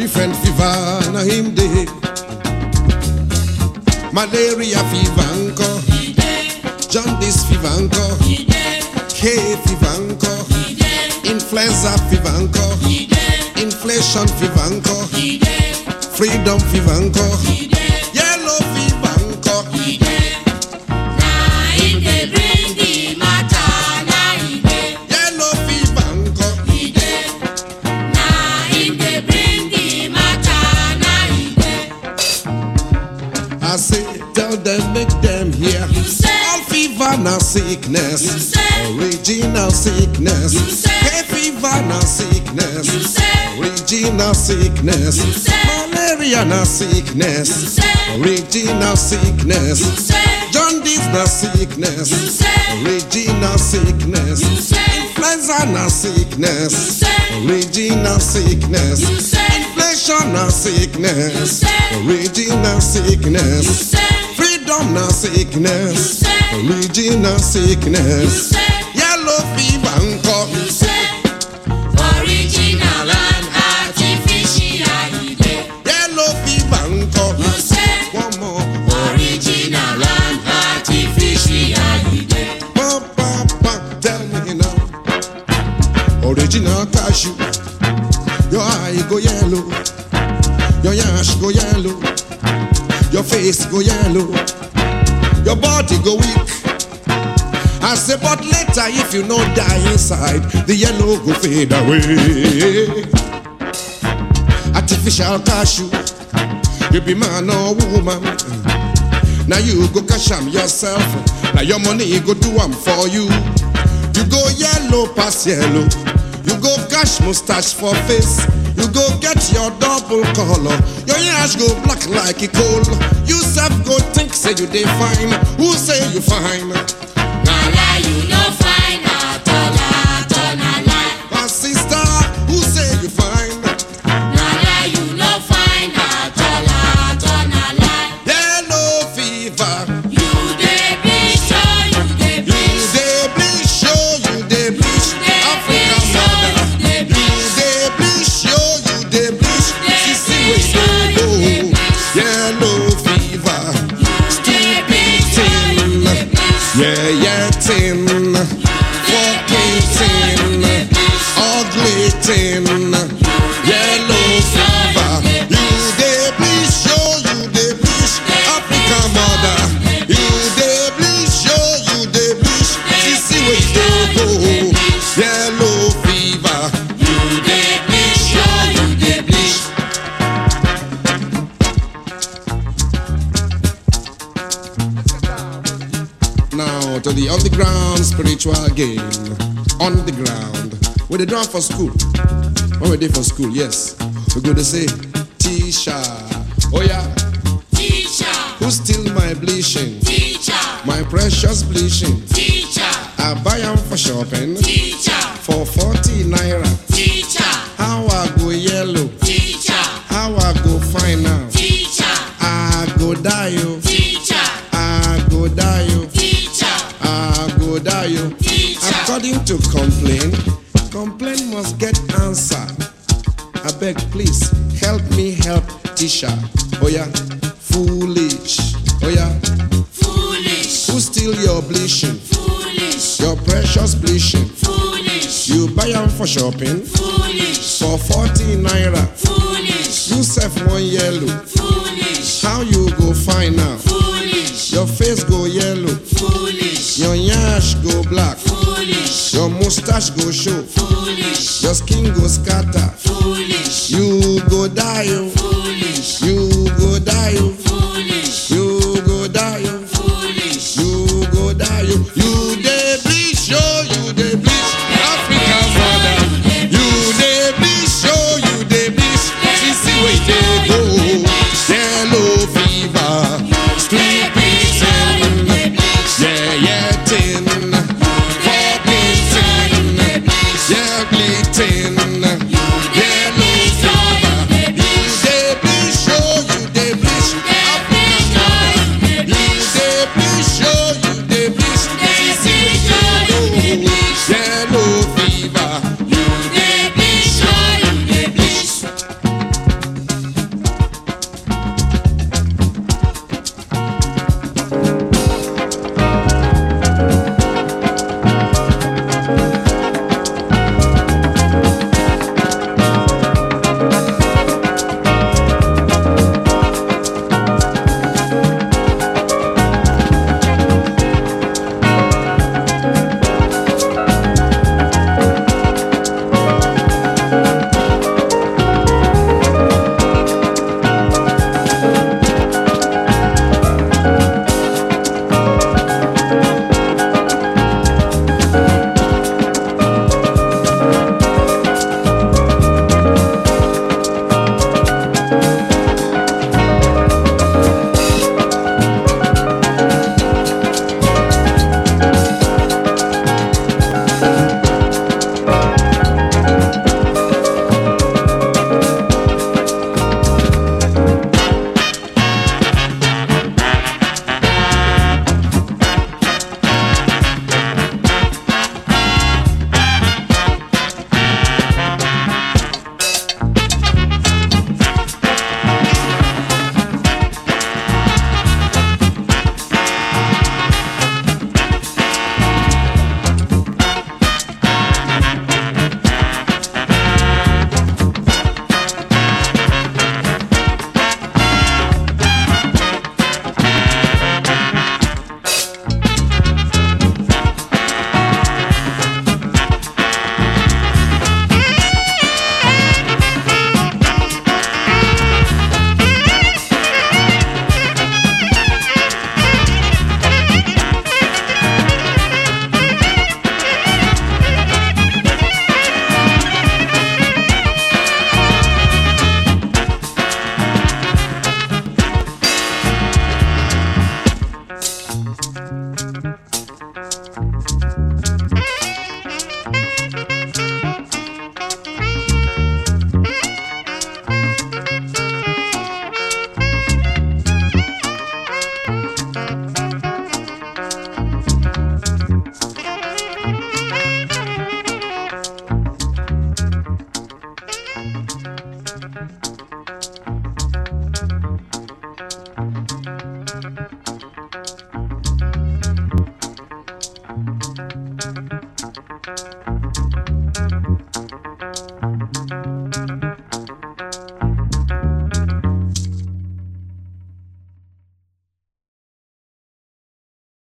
Different fever na him dey. Malaria fever nko, jaundice fever nko, hay fever nko, influenza fever nko, inflation fever nko, freedom fever nko, yellow fever sickness. You say. Original sickness. You say. Hay fever na sickness. You say. Original sickness. You say. Malaria na sickness. You say. Original sickness. You say. Jaundice na sickness. You say. Original sickness. You say. Influenza na sickness. You say. Original sickness. You say. Inflation na sickness. You say. Original You sickness. say. Freedom sickness. You say. Original You sickness. Yellow fever. You say. Original and artificial. Yellow fever. You say. One more. Original and artificial. e dey. Pa, pa, pa. Tell me now. Original cashew. Your eye go yellow. Your yash go yellow. Your face go yellow. Go weak. I say, but later if you no die inside, the yellow go fade away. Artificial cashew, you be man or woman. Now you go cash am yourself. Now your money go do am for you. You go yellow pass yellow. You go cash mustache for face. You go get your double color. Your yash go black like a coal. You self go think say you dey fine. Who say you fine? Na lie you no Yeah, yeah, To the underground spiritual game. On the ground. Where they drum for school. When we did for school, yes. We go to say, Tisha. Oh yeah. Teacher, Who steal my bleaching? teacher, My precious bleaching. teacher, I buy them for shopping. teacher, For 40 naira. teacher, Tisha. Oh yeah, foolish. Oh yeah, Foolish, who steal your bleaching? foolish, Your precious bleaching. foolish, You buy them for shopping foolish, for 40 naira. foolish, You sell one yellow. foolish, How you go find now? foolish, Your face go yellow. foolish, Your yash go black. foolish, Your mustache go show. foolish, Your skin go scatter.